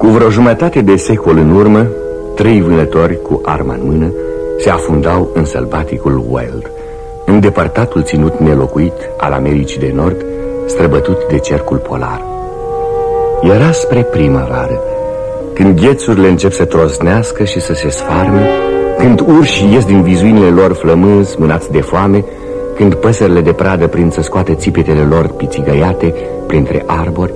Cu vreo jumătate de secol în urmă, trei vânători cu arma în mână se afundau în sălbaticul Wild, în depărtatul ținut nelocuit al Americii de Nord, străbătut de cercul polar. Era spre primăvară, când ghețurile încep să troznească și să se sfarme, când urșii ies din vizuinile lor flămânzi, mânați de foame, când păsările de pradă prind să scoate țipetele lor pițigăiate printre arbori,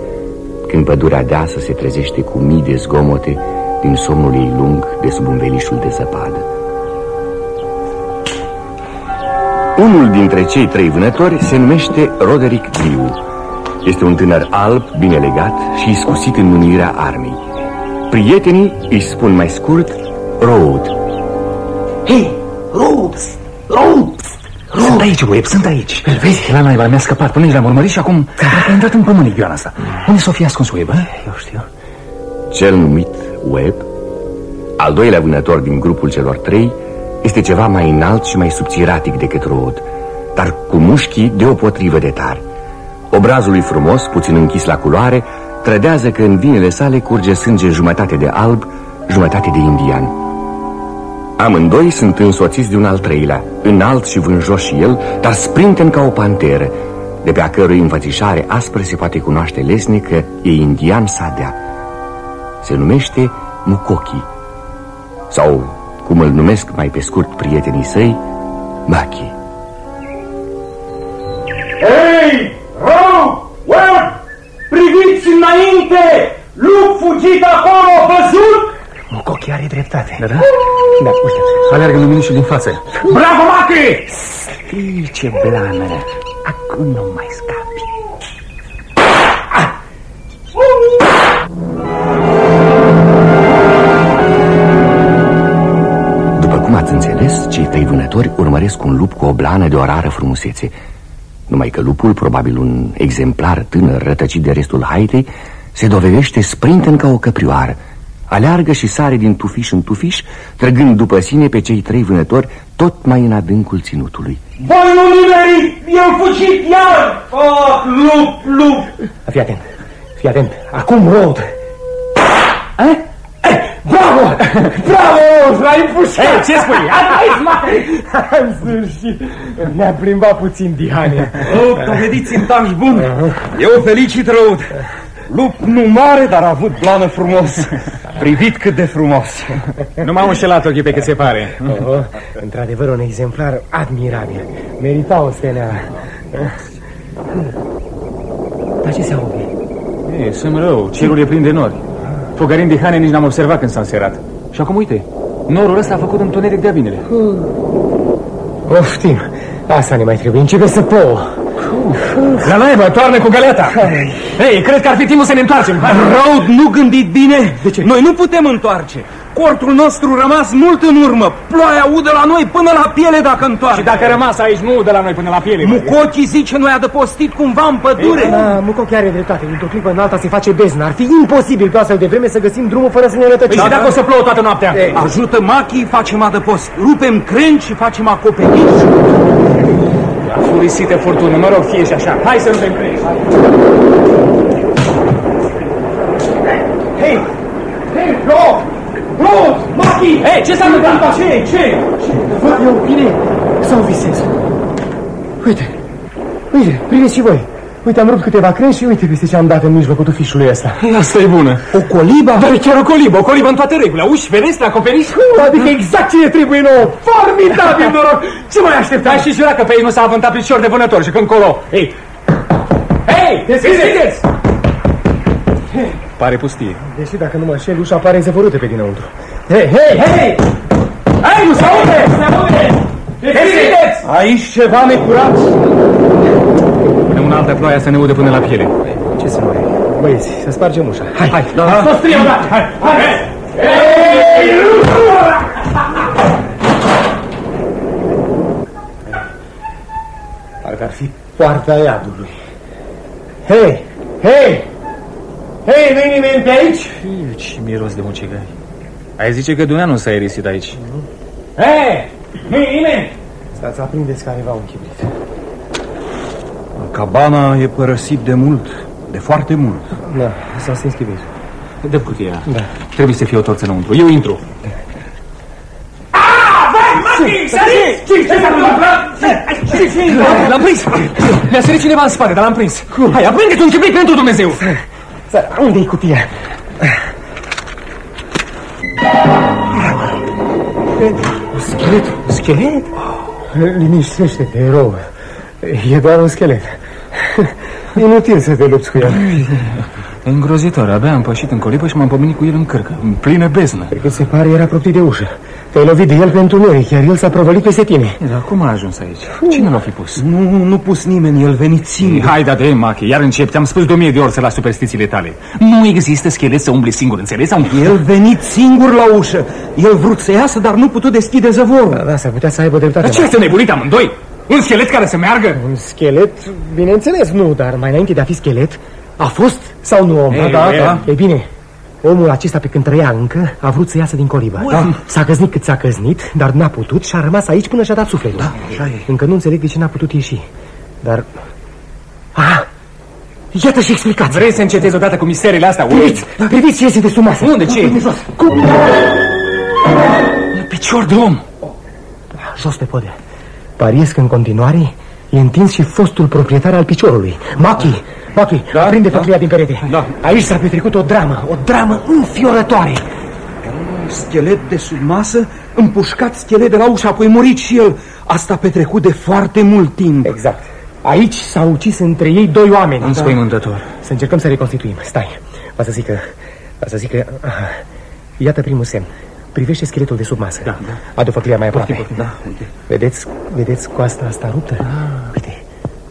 când pădurea deasă se trezește cu mii de zgomote din somnul ei lung de sub învelișul de zăpadă. Unul dintre cei trei vânători se numește Roderick Drew. Este un tânăr alb, bine legat și iscusit în mânuirea armei. Prietenii îi spun mai scurt Road. Hei, Road! Road! Sunt aici, Web, sunt aici. Îl vezi? La naiba mi-a scăpat până l-am urmărit și acum da. a intrat în pământ igioana asta. Unde s-o fi ascuns Web, Eu știu. Cel numit Web, al doilea vânător din grupul celor trei, este ceva mai înalt și mai subțiratic decât Rod, dar cu mușchii deopotrivă de tari. Obrazul lui frumos, puțin închis la culoare, trădează că în vinele sale curge sânge jumătate de alb, jumătate de indian. Amândoi sunt însoțiți de un al treilea, înalt și vânjos și el, dar sprinten ca o panteră, de pe a cărui înfățișare aspră se poate cunoaște lesnic că e indian sadea. Se numește Mukoki, sau, cum îl numesc mai pe scurt prietenii săi, Maki. Hei, rău, web, priviți înainte, lup fugit acolo, văzut? Mukoki are dreptate. Da, da? Da, uite, aleargă luminișul din față. Bravo, Maki! Ii, ce blană. Acum nu mai scapi. După cum ați înțeles, cei trei vânători urmăresc un lup cu o blană de o rară frumusețe. Numai că lupul, probabil un exemplar tânăr rătăcit de restul haitei, se dovedește sprinten ca o căprioară. Aleargă și sare din tufiș în tufiș, trăgând după sine pe cei trei vânători tot mai în adâncul ținutului. Voi nu nimeri, eu fugit iar! Oh, lup, lup! Fii atent, fii atent. Acum rod. Eh? Eh, bravo! Bravo, l-ai împușcat! Ei, ce spui? Hai, smate! În sfârșit, ne-a plimbat puțin Dihania. Oh, dovediți în tanci bun. Eu felicit răud. Lup nu mare, dar a avut blană frumos. Privit cât de frumos. Nu m-am înșelat ochii pe cât se pare. Oh, Într-adevăr, un exemplar admirabil. Merita o steneală. Dar ce se aude? E, sunt rău, cerul e plin de nori. Fogarin de hane nici n-am observat când s-a înserat. Și acum uite, norul ăsta a făcut întuneric de-a binele. Oftim, asta ne mai trebuie. Începe să plouă. La naiba, toarnă cu galeata. Ei, cred că ar fi timpul să ne întoarcem. Răud, nu gândit bine? De ce? Noi nu putem întoarce. Cortul nostru rămas mult în urmă. Ploaia udă la noi până la piele dacă întoarce. Și dacă rămas aici, nu de la noi până la piele. Mucochi zice noi adăpostit cumva în pădure. Da, Mucochi are dreptate. Dintr-o clipă în alta se face beznă. Ar fi imposibil pe astfel de vreme să găsim drumul fără să ne rătăcim. Păi și dacă o să plouă toată noaptea? Ajută machii, facem adăpost. Rupem crengi și facem acoperiș. La furisită furtună, mă rog, fie și așa. Hai să nu te încrești. Hei, hei, Rod! Rod, Maki! Hei, ce s-a întâmplat? Ce, ce? Văd eu bine sau visez? Uite, uite, priviți și voi. Uite, am rupt câteva crengi și uite peste ce am dat în mijlocul tufișului ăsta. Asta e bună. O coliba? Dar e chiar o colibă, o colibă în toate regulile. Uși, ferestre, acoperiș. Adică exact ce ne trebuie nouă. Formidabil noroc. Ce mai așteptai? Dar și jura că pe ei nu s-a avântat picior de vânător și când colo. Ei! Hei! Deschideți! Pare pustie. Deși dacă nu mă înșel, ușa pare zăvorâtă pe dinăuntru. Hei, hei, hei! Hai, nu se aude! Se aude! Deschideți! Aici ceva necurat. Punem una altă ploaie să ne udă până la piele. Ce să mai... Băieți, să spargem ușa. Hai, hai. Da. Toți trei odată! Hai, hai! Parcă ar fi poarta iadului. Hei, hei! Hei, nu nimeni pe aici? Iu, ce miros de mucigari. Ai zice că Duneanu s-a erisit aici. Hei! Nu e nimeni! Stați, aprindeți careva un chibrit. Cabana e părăsit de mult, de foarte mult. Da, s-a stins chibrit. Dă cutia. Da. Trebuie să fie o torță înăuntru. Eu intru. L-am prins! Mi-a sărit cineva în spate, dar l-am prins. Hai, aprinde-te un ciuplic pentru Dumnezeu! Unde e cutia? Schelet? Schelet? Liniștește-te, erou. E doar un schelet. Inutil să te lupți cu el. Îngrozitor, abia am pășit în colipă și m-am pomenit cu el în cărcă, în plină beznă. Cred că se pare era apropiat de ușă. Te-ai lovit de el pentru noi, chiar el s-a prăvălit peste tine. Dar cum a ajuns aici? Cine l-a fi pus? Nu, nu pus nimeni, el venit singur. Hai, da, de Machi, iar încep, te-am spus de o mie de ori să la superstițiile tale. Nu există schelet să umble singur, înțeles? Am... El venit singur la ușă. El vrut să iasă, dar nu putut deschide zăvorul. Da, da, s-ar putea să aibă dreptate. Dar ce este nebunit amândoi? Un schelet care să meargă? Un schelet? Bineînțeles, nu, dar mai înainte de a fi schelet, a fost sau nu om? Ei, da, ei. da. Ei bine, omul acesta pe când trăia încă a vrut să iasă din colibă. Da. S-a căznit cât s-a căznit, dar n-a putut și a rămas aici până și-a dat sufletul. Da, așa e. Încă nu înțeleg de ce n-a putut ieși. Dar... Ah, iată și explicați. Vrei să încetezi odată cu misterile astea? Priviți, priviți ce iese de sub masă. Unde? Ce? Pune jos. Cum? Picior de om. Jos pe podea. Pariez că în continuare e întins și fostul proprietar al piciorului. Machi, Machi, da? prinde da? din perete. Da. Aici s-a petrecut o dramă, o dramă înfiorătoare. Schelet de sub masă, împușcat schelet de la ușă, apoi murit și el. Asta a petrecut de foarte mult timp. Exact. Aici s-au ucis între ei doi oameni. Înspăimântător. Să încercăm să reconstituim. Stai, va să zic că... Va să zic că... Aha. Iată primul semn. Privește scheletul de sub masă. Da, da. Adu făclia mai aproape. Da, uite. Vedeți, vedeți coasta asta ruptă? Ah. Uite,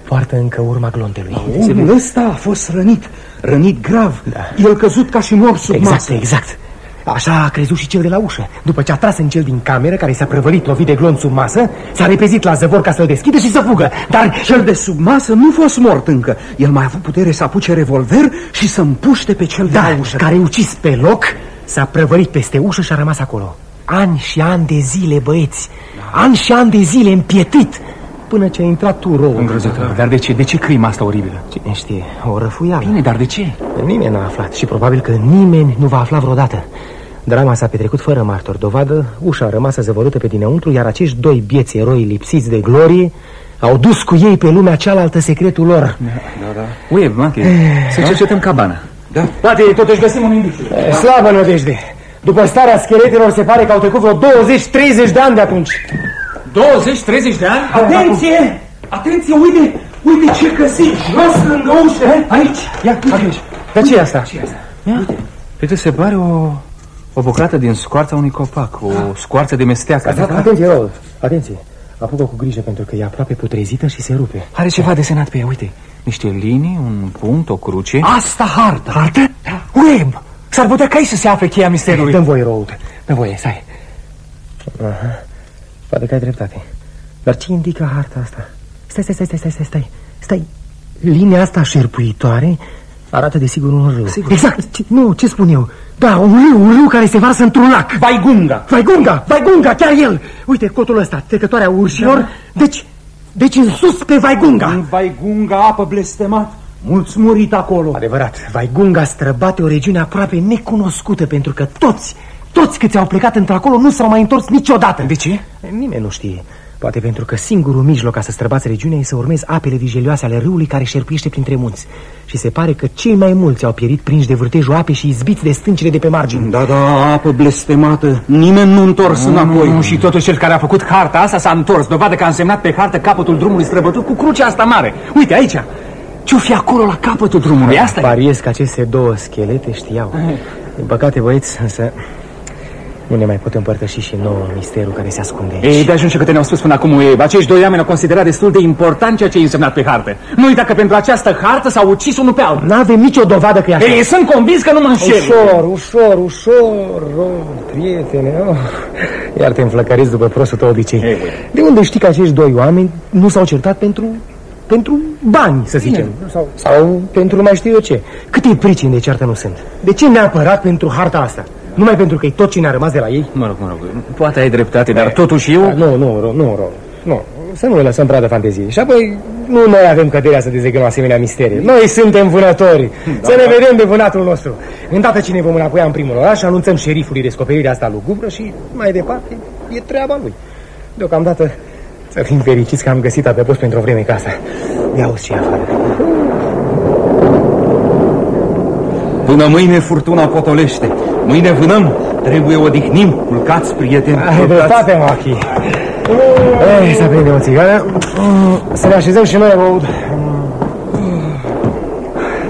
poartă încă urma glontelui. Omul ăsta a fost rănit, rănit grav. Da. El căzut ca și mort sub Exact, masă. exact. Așa a crezut și cel de la ușă. După ce a tras în cel din cameră, care s-a prăvălit lovit de glonț sub masă, s-a repezit la zăvor ca să-l deschidă și să fugă. Dar Cel de sub masă nu fost mort încă. El mai a avut putere să apuce revolver și să împuște pe cel de da, la ușă. care ucis pe loc, s-a prăvălit peste ușă și a rămas acolo. Ani și ani de zile, băieți. Ani și ani de zile împietrit. Până ce a intrat tu rău. Îngrozitor. Dar de ce? De ce crima asta oribilă? Cine știe, o răfuială. Bine, dar de ce? Nimeni n-a aflat și probabil că nimeni nu va afla vreodată. Drama s-a petrecut fără martor. Dovadă, ușa a rămas zăvărută pe dinăuntru, iar acești doi bieți eroi lipsiți de glorie au dus cu ei pe lumea cealaltă secretul lor. Da, da. Uie, Machi, să cercetăm cabana. Da. Poate totuși găsim un indiciu. E, Slavă nădejde! După starea scheletelor se pare că au trecut vreo 20-30 de ani de atunci. 20-30 de ani? Atenție! Atenție, uite, uite ce găsit jos lângă ușă. Aici, ia, aici. Dar ce e asta? Uite, se pare o, o bucată din scoarța unui copac, o scoarță de mesteacă. Da, atenție, rău, atenție. Apucă cu grijă pentru că e aproape putrezită și se rupe. Are ceva desenat pe ea, uite. Niște linii, un punct, o cruce. Asta hartă. Hartă? Da. Web! S-ar putea ca aici să se afle cheia misterului. Dă-mi voie, rău. Dă-mi voie, stai. Aha. Poate că ai dreptate. Dar ce indică harta asta? Stai, stai, stai, stai, stai, stai, stai. Stai. Linia asta șerpuitoare arată de sigur un râu. Sigur. Exact. Ce, nu, ce spun eu? Da, un râu, un râu care se varsă într-un lac. Vaigunga. Vaigunga, Vaigunga, chiar el. Uite, cotul ăsta, trecătoarea urșilor. Deci, deci în sus pe Vaigunga. În Vaigunga, apă blestemat. Mulți murit acolo. Adevărat, Vaigunga străbate o regiune aproape necunoscută pentru că toți, toți câți au plecat într-acolo nu s-au mai întors niciodată. De ce? Nimeni nu știe. Poate pentru că singurul mijloc ca să străbați regiunea e să urmezi apele vijelioase ale râului care șerpuiește printre munți. Și se pare că cei mai mulți au pierit prinși de vârtejul apei și izbiți de stâncile de pe margini. Da, da, apă blestemată. Nimeni nu întors înapoi. Nu, și totuși cel care a făcut harta asta s-a întors. Dovadă că a însemnat pe hartă capătul drumului străbătut cu crucea asta mare. Uite aici. Ce-o fi acolo la capătul drumului? Asta e. Pariez că aceste două schelete știau. Din păcate, băieți, însă nu ne mai pot împărtăși și nouă misterul care se ascunde aici. Ei, de ajuns ce câte ne-au spus până acum, ei, acești doi oameni au considerat destul de important ceea ce e însemnat pe hartă. Nu uita că pentru această hartă s-au ucis unul pe altul. N-avem nicio dovadă că e așa. Ei, sunt convins că nu mă înșel. Ușor, ușor, ușor, oh, prietene, oh. Iar te înflăcăriți după prostul tău obicei. Ei, De unde știi că acești doi oameni nu s-au certat pentru, pentru bani, să zicem? Sau, sau pentru mai știu eu ce? Câte pricini de ceartă nu sunt? De ce neapărat pentru harta asta? Numai pentru că e tot ce ne-a rămas de la ei? Mă rog, mă rog, poate ai dreptate, dar totuși eu... Nu, nu, nu, nu, nu, nu. să nu le lăsăm pradă fantezie. Și apoi nu noi avem căderea să dezlegăm asemenea misterii. Noi suntem vânători. Da, să ne da. vedem de vânatul nostru. Îndată ce ne vom înapoi în primul oraș, anunțăm șerifului descoperirea asta lugubră și mai departe e treaba lui. Deocamdată să fim fericiți că am găsit adăpost pentru o vreme ca asta. Ia uzi ce afară. Până mâine furtuna potolește. Mâine vânăm, trebuie odihnim, culcați, prieteni. Ai dreptate, Machi. Ei, să prindem o țigară. Să ne așezăm și noi, băut.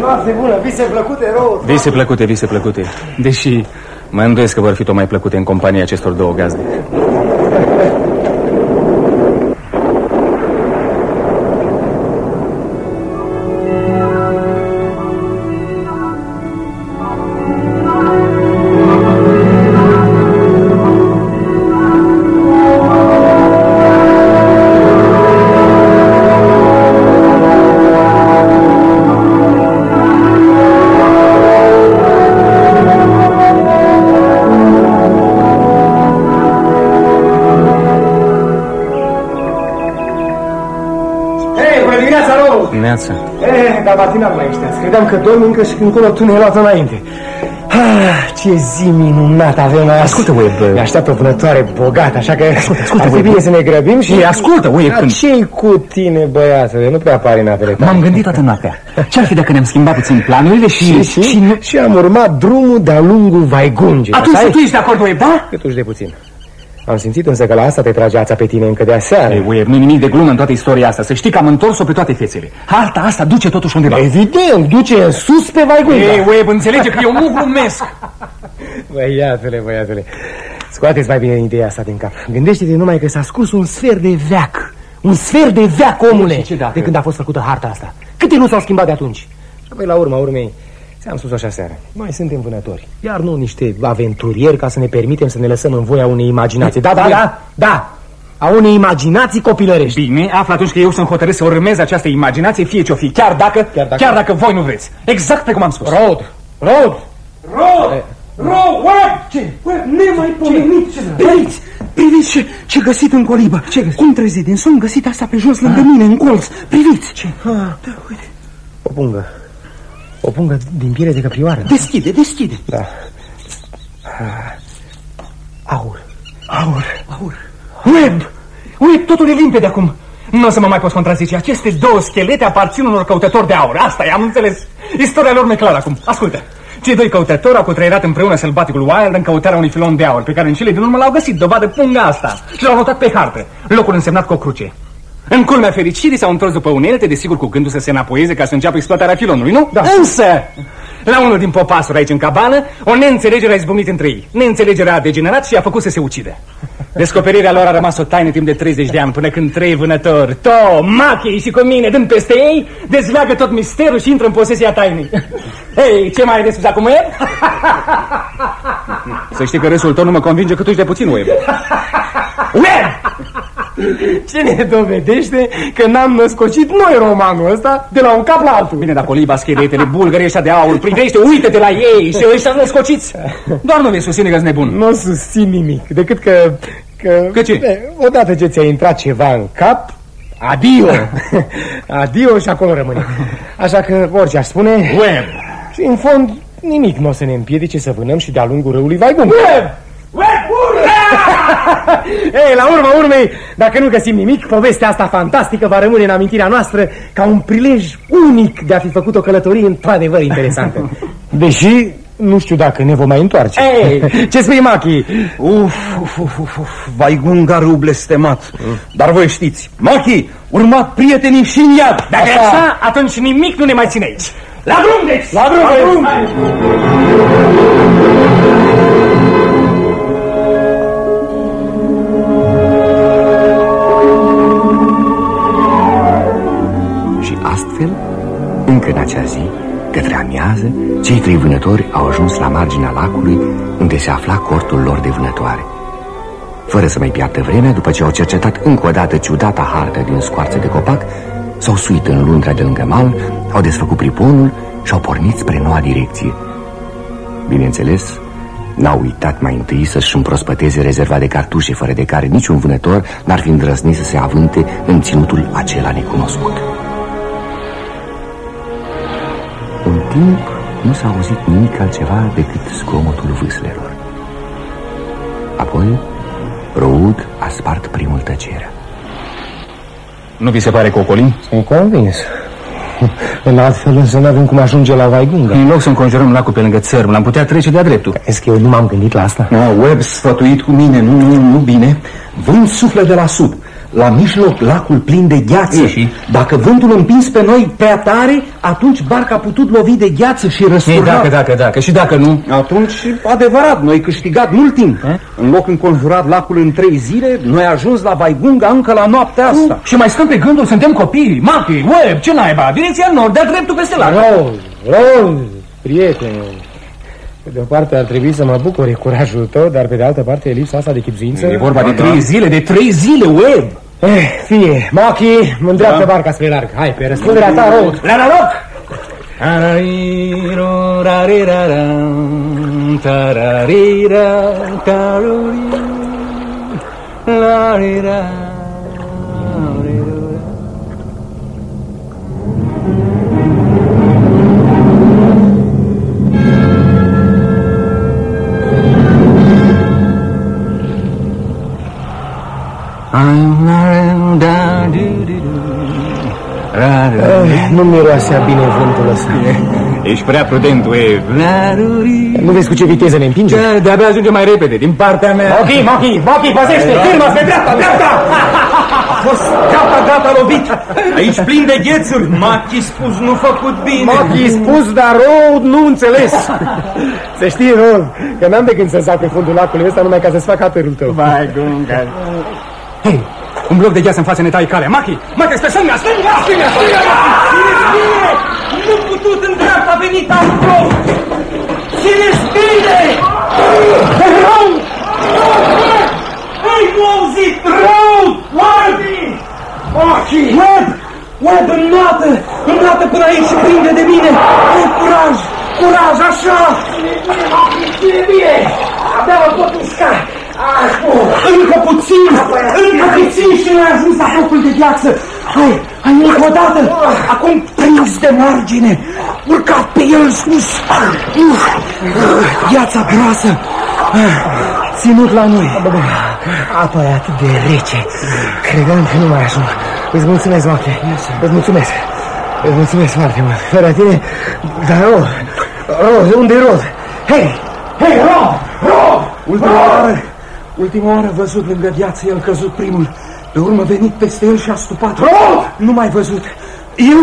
Noapte bună, vise plăcute, rău. Vise plăcute, vise plăcute. Deși mă îndoiesc că vor fi tot mai plăcute în compania acestor două gazde. Credeam că dormi încă și încolo tu ne-ai luat înainte. Ah, ce zi minunată avem azi. Ascultă, Web. Ne așteaptă o vânătoare bogată, așa că ascultă, ascultă, ar fi bine să ne grăbim și... Ei, ascultă, Web. Dar când... ce cu tine, băiatule? Nu prea apare în apele M-am gândit toată noaptea. Ce-ar fi dacă ne-am schimbat puțin planurile și... Și, și, și, nu... și am urmat drumul de-a lungul Vaigungei. Atunci tu ești de acord, Web, da? Câtuși de puțin. Am simțit însă că la asta te trage ața pe tine încă de aseară. Ei, Weir, nu nimic de glumă în toată istoria asta. Să știi că am întors-o pe toate fețele. Harta asta duce totuși undeva. Evident, duce în sus pe Vaigunda. Ei, Weir, înțelege că eu nu glumesc. Băiatule, băiatule, scoateți mai bine ideea asta din cap. Gândește-te numai că s-a scurs un sfert de veac. Un sfert de veac, omule, de când a fost făcută harta asta. Câte nu s-au schimbat de atunci? Și apoi, la urma urmei, Ți-am spus așa seara, mai suntem vânători. Iar nu niște aventurieri ca să ne permitem să ne lăsăm în voia unei imaginații. Da, da, da, da. A unei imaginații copilărești. Bine, află atunci că eu sunt hotărât să urmez această imaginație Fie ce-o fi, chiar dacă, chiar dacă, chiar dacă voi nu vreți. Exact pe cum am spus. Rod, Rod. Rod, Rod, Web Ce? Web, nemaipomenit Priviți, priviți ce, ce găsit în colibă. Ce găsit? Cum trezi din somn găsit asta pe jos lângă mine, în colț. Priviți. Ce? Ah. Da, uite. O pungă o pungă din piele de căprioară. Deschide, deschide. Da. Aur. Aur. Aur. Web! Web, totul e limpede acum. Nu o să mă mai poți contrazice. Aceste două schelete aparțin unor căutători de aur. Asta e, am înțeles. Istoria lor mi clară acum. Ascultă. Cei doi căutători au cutreierat împreună sălbaticul Wild în căutarea unui filon de aur, pe care în cele din urmă l-au găsit, dovadă punga asta, și l-au notat pe hartă, locul însemnat cu o cruce. În culmea fericirii s-au întors după unelte, desigur cu gândul să se înapoieze ca să înceapă exploatarea filonului, nu? Da. Însă, la unul din popasuri aici în cabană, o neînțelegere a izbucnit între ei. Neînțelegerea a degenerat și a făcut să se ucide. Descoperirea lor a rămas o taină timp de 30 de ani, până când trei vânători, To, Machi și cu mine, dând peste ei, dezleagă tot misterul și intră în posesia tainei. Hei, ce mai ai de spus acum, e? Să știi că râsul tău nu mă convinge cât de puțin, Web. Web! Ce ne dovedește că n-am născocit noi romanul ăsta de la un cap la altul. Bine, dar coliba, scheletele, bulgării ăștia de aur, privește, uite-te la ei și ăștia născociți. Doar nu vei susține că nebun. Nu susțin nimic, decât că... Că, că ce? Odată ce ți-a intrat ceva în cap, adio. adio și acolo rămâne. Așa că orice aș spune... Web. Și în fond, nimic nu o să ne împiedice să vânăm și de-a lungul râului Vaigum. Web! Web, Ei, la urma urmei, dacă nu găsim nimic, povestea asta fantastică va rămâne în amintirea noastră ca un prilej unic de a fi făcut o călătorie într-adevăr interesantă. Deși nu știu dacă ne vom mai întoarce. Ei, ce spui, Machi? Uf, uf, uf, uf, uf Vaigungarul blestemat. Dar voi știți, Machi, urmat prietenii și în iad. Dacă așa, așa, atunci nimic nu ne mai ține aici. La drum, deci! La drum, la drum! La drum. În acea zi, către amiază, cei trei vânători au ajuns la marginea lacului unde se afla cortul lor de vânătoare. Fără să mai piardă vremea, după ce au cercetat încă o dată ciudata hartă din scoarță de copac, s-au suit în lundra de lângă mal, au desfăcut priponul și au pornit spre noua direcție. Bineînțeles, N-au uitat mai întâi să-și împrospăteze rezerva de cartușe Fără de care niciun vânător n-ar fi îndrăznit să se avânte În ținutul acela necunoscut Un timp nu s-a auzit nimic altceva decât zgomotul vâslelor Apoi Roud a spart primul tăcerea Nu vi se pare că ocolim? Sunt convins. În altfel însă nu avem cum ajunge la Vaigunga În loc să înconjurăm lacul pe lângă țărm L-am putea trece de-a dreptul. Crezi că eu nu m-am gândit la asta? No, Webb sfătuit cu mine, nu, nu, nu bine. Vânt suflă de la sud La mijloc lacul plin de gheață. E, și? Dacă vântul împins pe noi pe atare Atunci barca a putut lovi de gheață și Ei, răsturna dacă, dacă, dacă. Și dacă nu? Atunci, adevărat, noi câștigat mult timp În loc înconjurat lacul în trei zile Noi ajuns la Vaigunga încă la noaptea asta. Și mai stăm pe gânduri, suntem copii Machi, Web, ce naiba? Direcția nord, de-a dreptul peste lac. Roz, Roz, prietene. Pe de o parte ar trebui să mă bucure curajul tău Dar pe de altă parte e lipsa asta de chipzuință. E vorba de trei zile, de trei zile, Web eh, Fie, Machi, mă îndreaptă barca spre larg. Hai, pe răspunderea ta, Roz La noroc! Tarariro, rarirara, tararira, taruri, Nu miroasea bine vântul ăsta Ești prea prudent, Wave. Nu vezi cu ce viteză ne împinge? Da, de-abia ajunge mai repede, din partea mea. Machi, Machi, Machi, păzește, firma spre dreapta, dreapta A fost gata, gata lovit Aici plin de ghețuri Machi spus nu făcut bine Machi spus, dar Road nu înțeles Să știi, Road, că n-am de gând să zac pe fundul lacului ăsta Numai ca să-ți fac aperul tău Vai, gunga. Hei, un bloc de gheață în față ne tai calea. Machi, Machi, spre stânga, stânga, stânga, stânga. Bine, nu putut în dreapta a venit alt bloc. Țineți bine Rău! Ei, nu auzit Rău Oardi Machi Web Web înnoată Înnoată până aici și prinde de mine. Ai curaj Curaj, așa. Ține bine Abia mă pot mișca încă puțin, încă puțin și noi ajuns la focul de gheață. Hai, hai încă o dată. Acum prins de margine. Urcat pe el sus. Gheața groasă. Ținut la noi Apa e atât de rece Credeam că nu mai ajung Îți mulțumesc, Machi Îți mulțumesc Îți mulțumesc foarte mult Fără tine Dar Rod Rod, unde e Rod? Hei, hei, Rod, Rod Ultima oară, ultima oară văzut lângă viață, el căzut primul. Pe urmă venit peste el și a stupat. Rod! Nu mai văzut. Eu,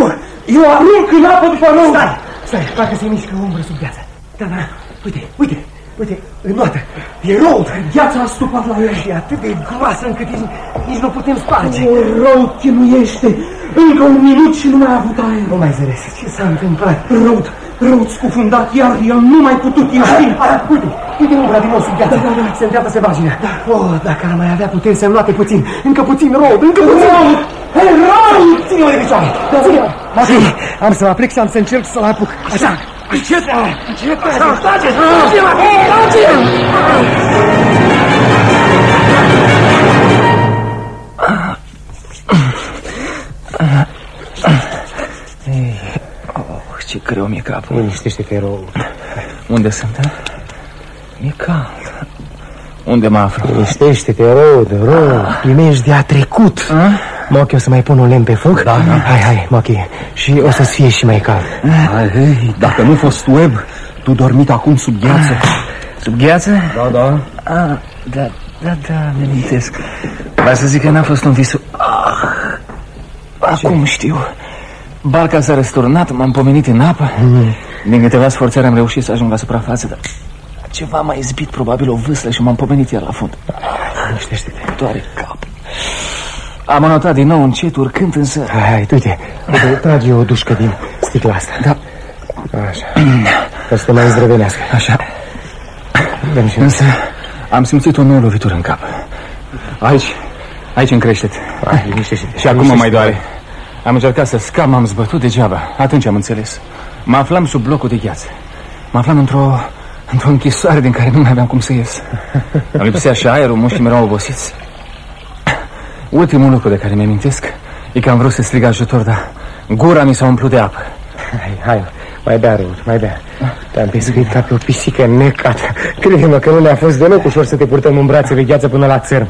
eu arunc în apă după rău. Stai, stai, parcă se mișcă o umbră sub viață Da, da, uite, uite, uite, înnoată E Rod Gheața a stupat la el. Și e atât de groasă încât nici, nici nu putem sparge O rău chinuiește. Încă un minut și nu mai a avut aer. Nu mai înțeles, ce s-a întâmplat? Rău, răuț scufundat, iar el nu mai putut ieși. Uite, uite umbra din nou sub viață Se îndreaptă se marginea Oh, dacă ar mai avea puteri să înnoate puțin. Încă puțin, Rod, încă puțin Hei, Rod! Ține-mă de picioare. Ține-mă Machi, am să mă aplic și am să încerc să-l apuc. Așa, încet, încet, așa, tace, tace-mă, tace ce greu mi-e capul. Liniștește-te, Rod Unde sunt, a? Mi-e cald. Unde mă aflu? Liniștește-te, Rod, Rod Primești de-a trecut Machi, o să mai pun un lemn pe foc? Da, da Hai, hai, Machi Și o să-ți fie și mai cald Hai, hei, dacă nu fost web, tu dormit acum sub gheață. Sub gheață? Da, da. Ah, da, da, da, mi amintesc. Vai să zic că n-a fost un vis... Ah, acum știu. Barca s-a răsturnat, m-am pomenit în apă. Din câteva sforțări am reușit să ajung la suprafață, dar ceva m-a izbit, probabil o vâslă și m-am pomenit iar la fund. Liniștește-te Doare cap. Am anotat din nou încet, urcând însă... Hai, hai, uite, uite, trage o dușcă din sticla asta Da, Așa Ca să te mai zdrăvenească așa. Dăm și Însă am simțit o nouă lovitură în cap. Aici, aici în creștet. Hai, liniștește-te Și acum mă mai doare. Am încercat să scap, m-am zbătut degeaba. Atunci am înțeles. Mă aflam sub blocul de gheață. Mă aflam într-o Într-o închisoare din care nu mai aveam cum să ies. Îmi lipsea și aerul, mușchii erau obosiți. Ultimul lucru de care mi-amintesc e că am vrut să strig ajutor, dar gura mi s-a umplut de apă. Hai, hai, mai bea, Rod, mai bea. Te-am pescuit ca pe o pisică necată. Crede-mă că nu ne-a fost deloc ușor să te purtăm în brațe de gheață până la țărm.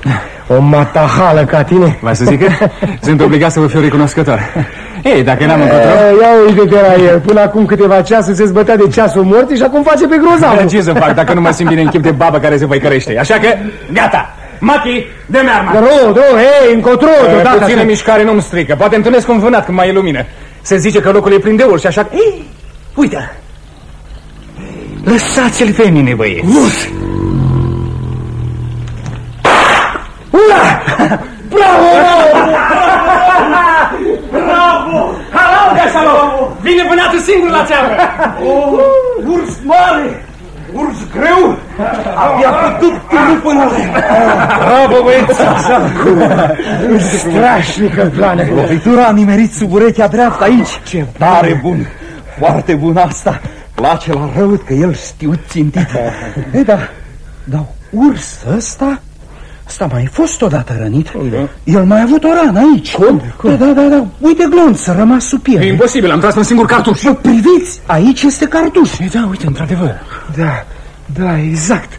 O matahală ca tine. Va să zic că sunt obligat să vă fiu recunoscător. Ei, dacă n-am încotro... Ia uite-te la el. Până acum câteva ceasuri se zbătea de ceasul morții și acum face pe grozav. Ce să fac dacă nu mă simt bine în chip de babă care se văicărește? Așa că, gata! Machi, dă-mi arma! Rod, oh, hei, încotro, deodată! Puțină mișcare nu-mi strică. Poate întâlnesc un vânat când mai e lumină. Se zice că locul e plin de urși, așa că... Ei, uite! Lăsați-l pe mine, băieți! Urs! Ura! Bravo, bravo! Bravo! Halau de salo! Vine vânatul singur la țeavă! Oh, urs mare! Urs greu! Abia putut târnu până la... Bravo, băieți! Strașnică plană! Lovitura a nimerit sub urechea dreaptă aici. Ce tare bun! Foarte bun asta! Place la rău că el știu țintit. e, da, dar urs ăsta Asta mai fost odată rănit. Da. El mai a avut o rană aici. Cum? Da, da, da, da. Uite glonț, a rămas sub piele. E imposibil, am tras un singur cartuș. Vă priviți, aici este cartuș. E, da, uite, într-adevăr. Da, da, exact.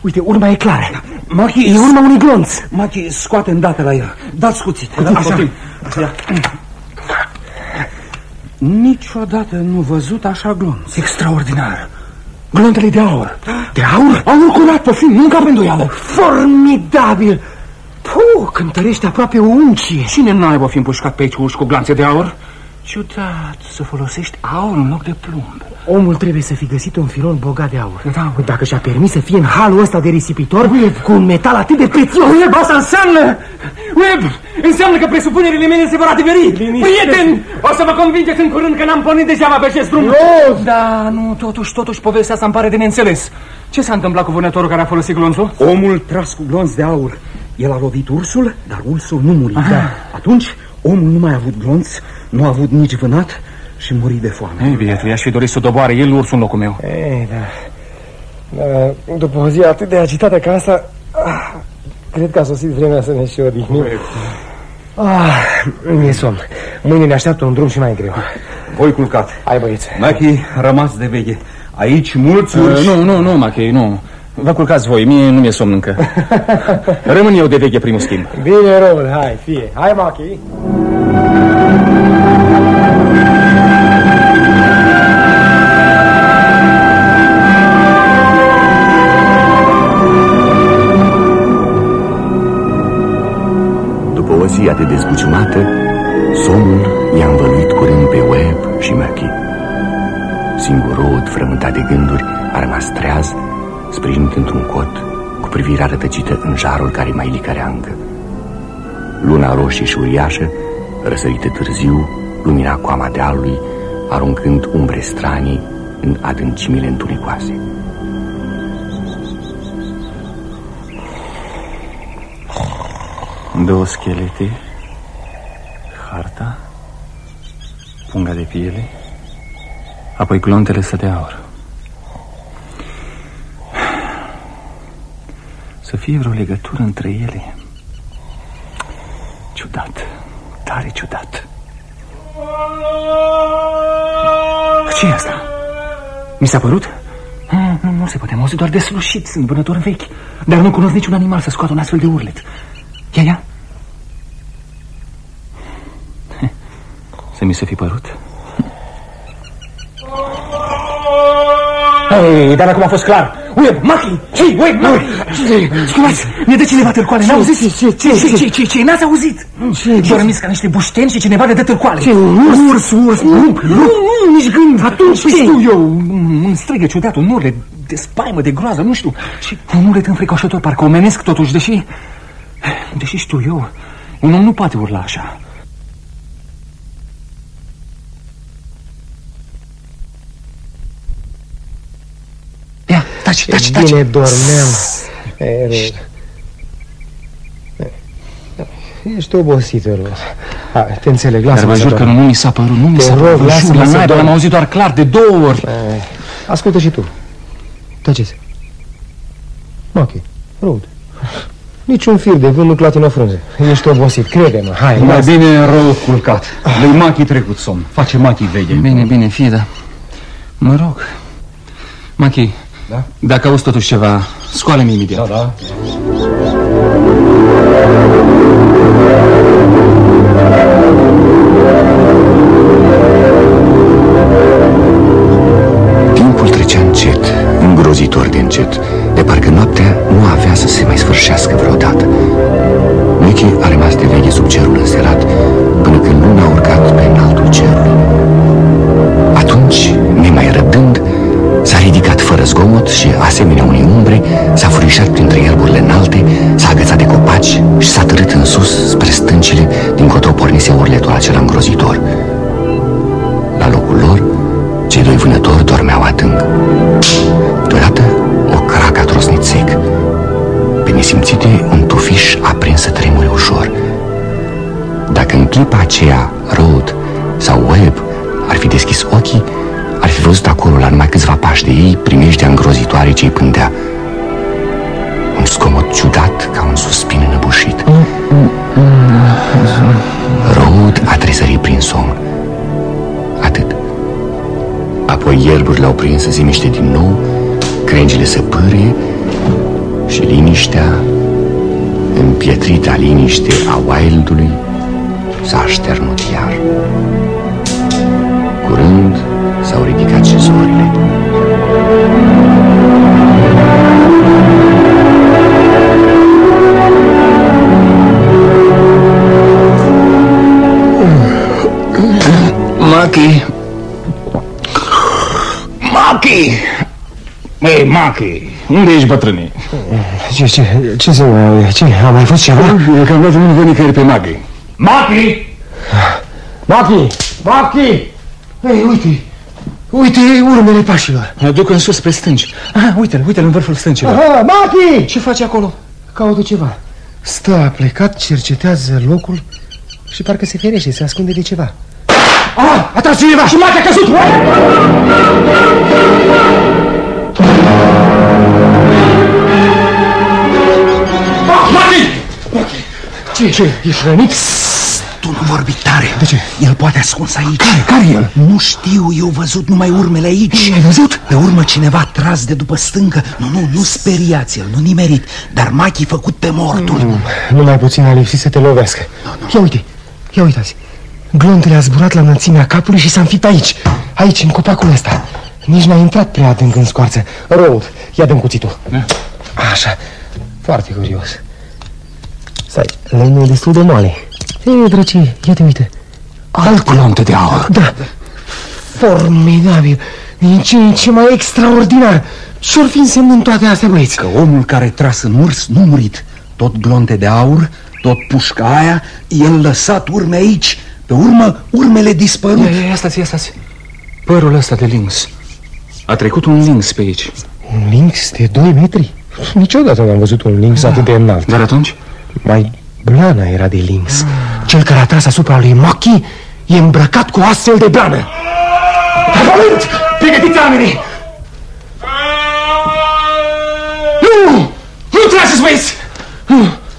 Uite, urma e clară. Machi, e urma unui glonț. Machi, scoate îndată la el. Dați cuțit. Așa. Așa. Niciodată nu văzut așa glonț. Extraordinar. Glontele de aur. De aur? Aur curat, pe fin, nu ca pe îndoială. Formidabil! Puh, cântărește aproape o uncie. Cine n-aibă fi împușcat pe aici uși cu glanțe de aur? Ciudat să folosești aur în loc de plumb. Omul trebuie să fi găsit un filon bogat de aur. Da. Dacă și-a permis să fie în halul ăsta de risipitor, cu un metal atât de prețios. Web, asta înseamnă... Web, înseamnă că presupunerile mele se vor adeveri. Prieteni, o să vă convingeți în curând că n-am pornit degeaba pe acest drum. Nu! Da, nu, totuși, totuși, povestea asta îmi pare de neînțeles. Ce s-a întâmplat cu vânătorul care a folosit glonțul? Omul tras cu glonț de aur. El a lovit ursul, dar ursul nu muri. Da. Atunci, omul nu mai a avut glonț, nu a avut nici vânat și muri de foame. Ei, bietul, i-aș fi dorit să doboare el ursul în locul meu. Ei, da. da. După o zi atât de agitată ca asta, ah, cred că a sosit vremea să ne și odihnim. Ah, mi-e somn. Mâine ne așteaptă un drum și mai greu. Voi culcat. Hai, băieți. Machi, rămas de veche. Aici mulți urși. Uh, nu, nu, nu, Machi, nu. Vă culcați voi, mie nu mi-e somn încă. Rămân eu de veche primul schimb. Bine, Român, hai, fie. Hai, Machi. După o zi atât de zbuciumată, somnul i-a învăluit curând pe Web și Machi. Singur rod, frământat de gânduri, a rămas treaz, sprijinit într-un cot, cu privirea rătăcită în jarul care mai licărea încă. Luna roșie și uriașă, răsărită târziu, lumina coama dealului, aruncând umbre stranii în adâncimile întunecoase. Două schelete, harta, punga de piele, apoi glontele să de aur. Să fie vreo legătură între ele. Ciudat, tare ciudat. ce e asta? Mi s-a părut? Nu, nu, nu se poate, am auzit doar deslușit, sunt vânător vechi Dar nu cunosc niciun animal să scoată un astfel de urlet Ia, ia mi se fi părut? Ei, dar acum a fost clar. Web, Machi, hei, Web, Machi! Scuzați, ne dă cineva târcoale, n-auziți? Ce, ce, ce, ce, ce, ce, n-ați auzit? Dormiți ca niște bușteni și cineva ne dă târcoale. Ce, urs, urs, urs, nu, nu, nu, nici gând Atunci ce? Știu eu, un strigă ciudat, un urlet de spaimă, de groază, nu știu. Și un urlet înfricoșător, parcă omenesc totuși, deși Deși știu eu, un om nu poate urla așa Ia, taci, taci, taci Bine dormeam Ești obosit, rog. Hai, te înțeleg, lasă Dar vă jur că nu mi s-a părut, nu mi Te s-a rog, părut lasă-mă La să naiba, dorm. l-am auzit doar clar, de două ori Ascultă și tu. Taceți. Machi, Rod. Niciun fir de vânt nu clatină o frunze. Ești obosit, crede-mă. Hai, Mai lasă. bine rău culcat. Lui Machi trecut somn. Face Machi veche. Bine, bine, fie, da. Mă rog. Machi, Da? dacă auzi totuși ceva, scoală-mi imediat. da. Timpul trecea încet, îngrozitor de încet, de parcă noaptea nu avea să se mai sfârșească vreodată. Mickey a rămas de veche sub cerul înserat până când luna a urcat pe înaltul cerului. Fără zgomot și, asemenea unei umbre, s-a furișat printre ierburile înalte, s-a agățat de copaci și s-a târât în sus spre stâncile din cotro pornise urletul acela îngrozitor. La locul lor, cei doi vânători dormeau adânc. Deodată, o cracă a trosnit sec. Pe nesimțite, un tufiș a prins să tremure ușor. Dacă în clipa aceea Road sau Webb ar fi deschis ochii, ar fi văzut acolo, la numai câțiva pași de ei, primejdea îngrozitoare ce îi pândea. Un scomot ciudat ca un suspin înăbușit. Road a tresărit prin somn. Atât. Apoi ierburile au prins să se miște din nou, crengile să pârie și liniștea, împietrita liniște a wildului, s-a așternut iar. Curând s-au ridicat și zorile. Machi! Machi! Ei, Machi, unde ești bătrâne? Ce, ce, ce să mai... Ce, a mai fost ceva? E că am dat nu văd nicăieri pe Machi. Machi! Machi! Machi! Ei, uite! Uite urmele pașilor! Mă duc în sus spre stânci. Ah, uite-l, uite-l în vârful stâncilor. Aha, Machi! Ce face acolo? Caută ceva. Stă a plecat, cercetează locul și parcă se ferește, se ascunde de ceva. Ah, a tras cineva și Machi a căzut! Ce? Ce? Ești rănit? Tu nu vorbi tare. De ce? El poate ascuns aici. Care? Care el? Nu știu, eu văzut numai urmele aici. Ai văzut? Pe urmă cineva tras de după stâncă. Nu, nu, nu speriați-l, nu nimerit. Dar Machi făcut pe mortul. Mm, Numai puțin a lipsit să te lovească. Ia uite, ia uitați. Glontele a zburat la înălțimea capului și s-a înfipt aici. Aici, în copacul ăsta. Nici n-a intrat prea adânc în scoarță. Road, ia dăm cuțitul. Așa, foarte curios. Stai, lemnul e destul de moale. Ei, drăcie, ia te uite. Alt glonte de aur. Da, formidabil. Din ce în ce mai extraordinar. Ce-or fi însemnând toate astea, băieți? Că omul care tras în urs nu murit. Tot glonte de aur, tot pușca aia, el lăsat urme aici. Pe urmă, urmele dispărut. Ia, ia, ia, stați, ia, stați. Părul ăsta de lynx. A trecut un lynx pe aici. Un lynx de 2 metri? Niciodată n-am văzut un lynx atât de înalt. Dar atunci? Mai blana era de lynx. Cel care a tras asupra lui Maki e îmbrăcat cu astfel de blană. La pământ! Pregătiți oamenii! Nu! Nu trageți, băieți!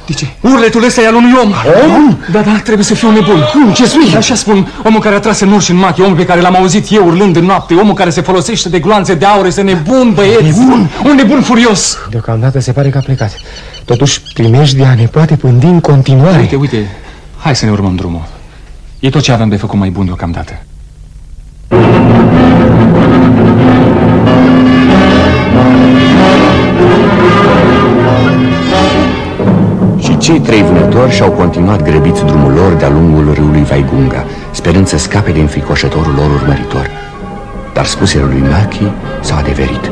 De ce? Urletul ăsta e al unui om. Om? Da, da, trebuie să fiu nebun. Cum? Ce spui? Așa spun, omul care a tras în urși în machi, omul pe care l-am auzit eu urlând în noapte, omul care se folosește de gloanțe de aur, este nebun, băieți. Nebun? Un nebun furios. Deocamdată se pare că a plecat. Totuși, primejdea ne poate pândi în continuare. Uite, uite, hai să ne urmăm drumul. E tot ce avem de făcut mai bun deocamdată. Și cei trei vânători și-au continuat grăbiți drumul lor de-a lungul râului Vaigunga, sperând să scape de înfricoșătorul lor urmăritor. Dar spusele lui Maki s-au adeverit.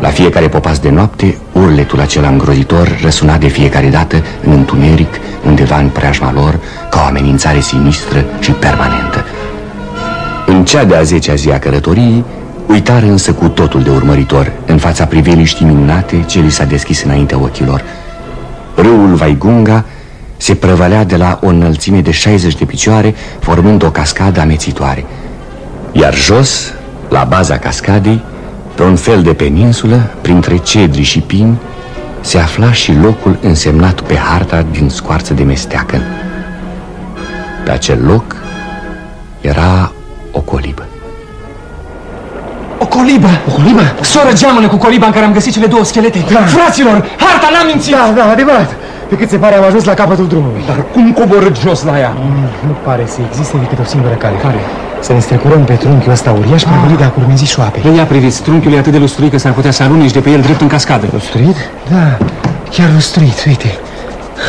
La fiecare popas de noapte, urletul acela îngrozitor răsuna de fiecare dată în întuneric, undeva în preajma lor, ca o amenințare sinistră și permanentă. În cea de-a zecea zi a călătoriei, uitară însă cu totul de urmăritor, în fața priveliștii minunate ce li s-a deschis înaintea ochilor. Râul Vaigunga se prăvălea de la o înălțime de 60 de picioare, formând o cascadă amețitoare. Iar jos, la baza cascadei, Pe un fel de peninsulă, printre cedri și pini, se afla și locul însemnat pe harta din scoarță de mesteacăn. Pe acel loc era o colibă. O colibă! O colibă? Soră geamănă cu coliba în care am găsit cele două schelete. Da. Fraților, harta n-am mințit! Da, da, adevărat. Pe cât se pare am ajuns la capătul drumului. Dar cum coborât jos la ea? Nu pare să existe decât o singură cale. Care? Să ne strecurăm pe trunchiul ăsta uriaș, prăvălit de a curmezi apei. Ia priviți, trunchiul e atât de lustruit că s-ar putea să aluneci de pe el drept în cascadă. Lustruit? Da, chiar lustruit, uite.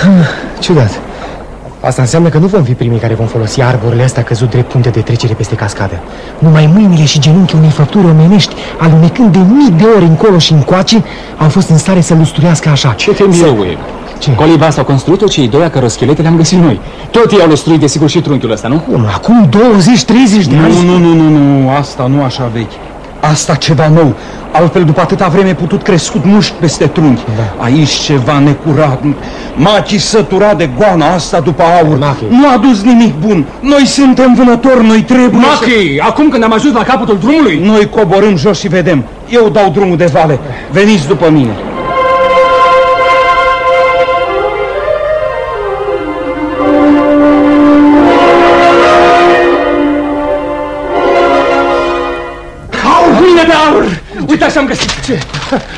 Ah, Ciudat. Asta înseamnă că nu vom fi primii care vom folosi arborile astea căzut drept punte de trecere peste cascadă. Numai mâinile și genunchii unei făpturi omenești, alunecând de mii de ori încolo și încoace, au fost în stare să lustruiască așa. Ce tem eu, e? Ce? Coliba asta au construit-o cei doi a căror schelete le-am găsit noi. Tot ei au lustruit, desigur, și trunchiul ăsta, nu? Cum? Acum 20-30 de ani? Nu, nu, nu, nu, nu, asta nu așa vechi. Asta ceva nou. Altfel, după atâta vreme, putut crescut mușchi peste trunchi. Da. Aici ceva necurat. Maci sătura de goana asta după aur. Machi. Nu a dus nimic bun. Noi suntem vânători, noi trebuie să... Machi, acum când am ajuns la capătul drumului, Noi coborâm jos și vedem. Eu dau drumul de vale. Veniți după mine. De aur! Uite așa am găsit. Ce?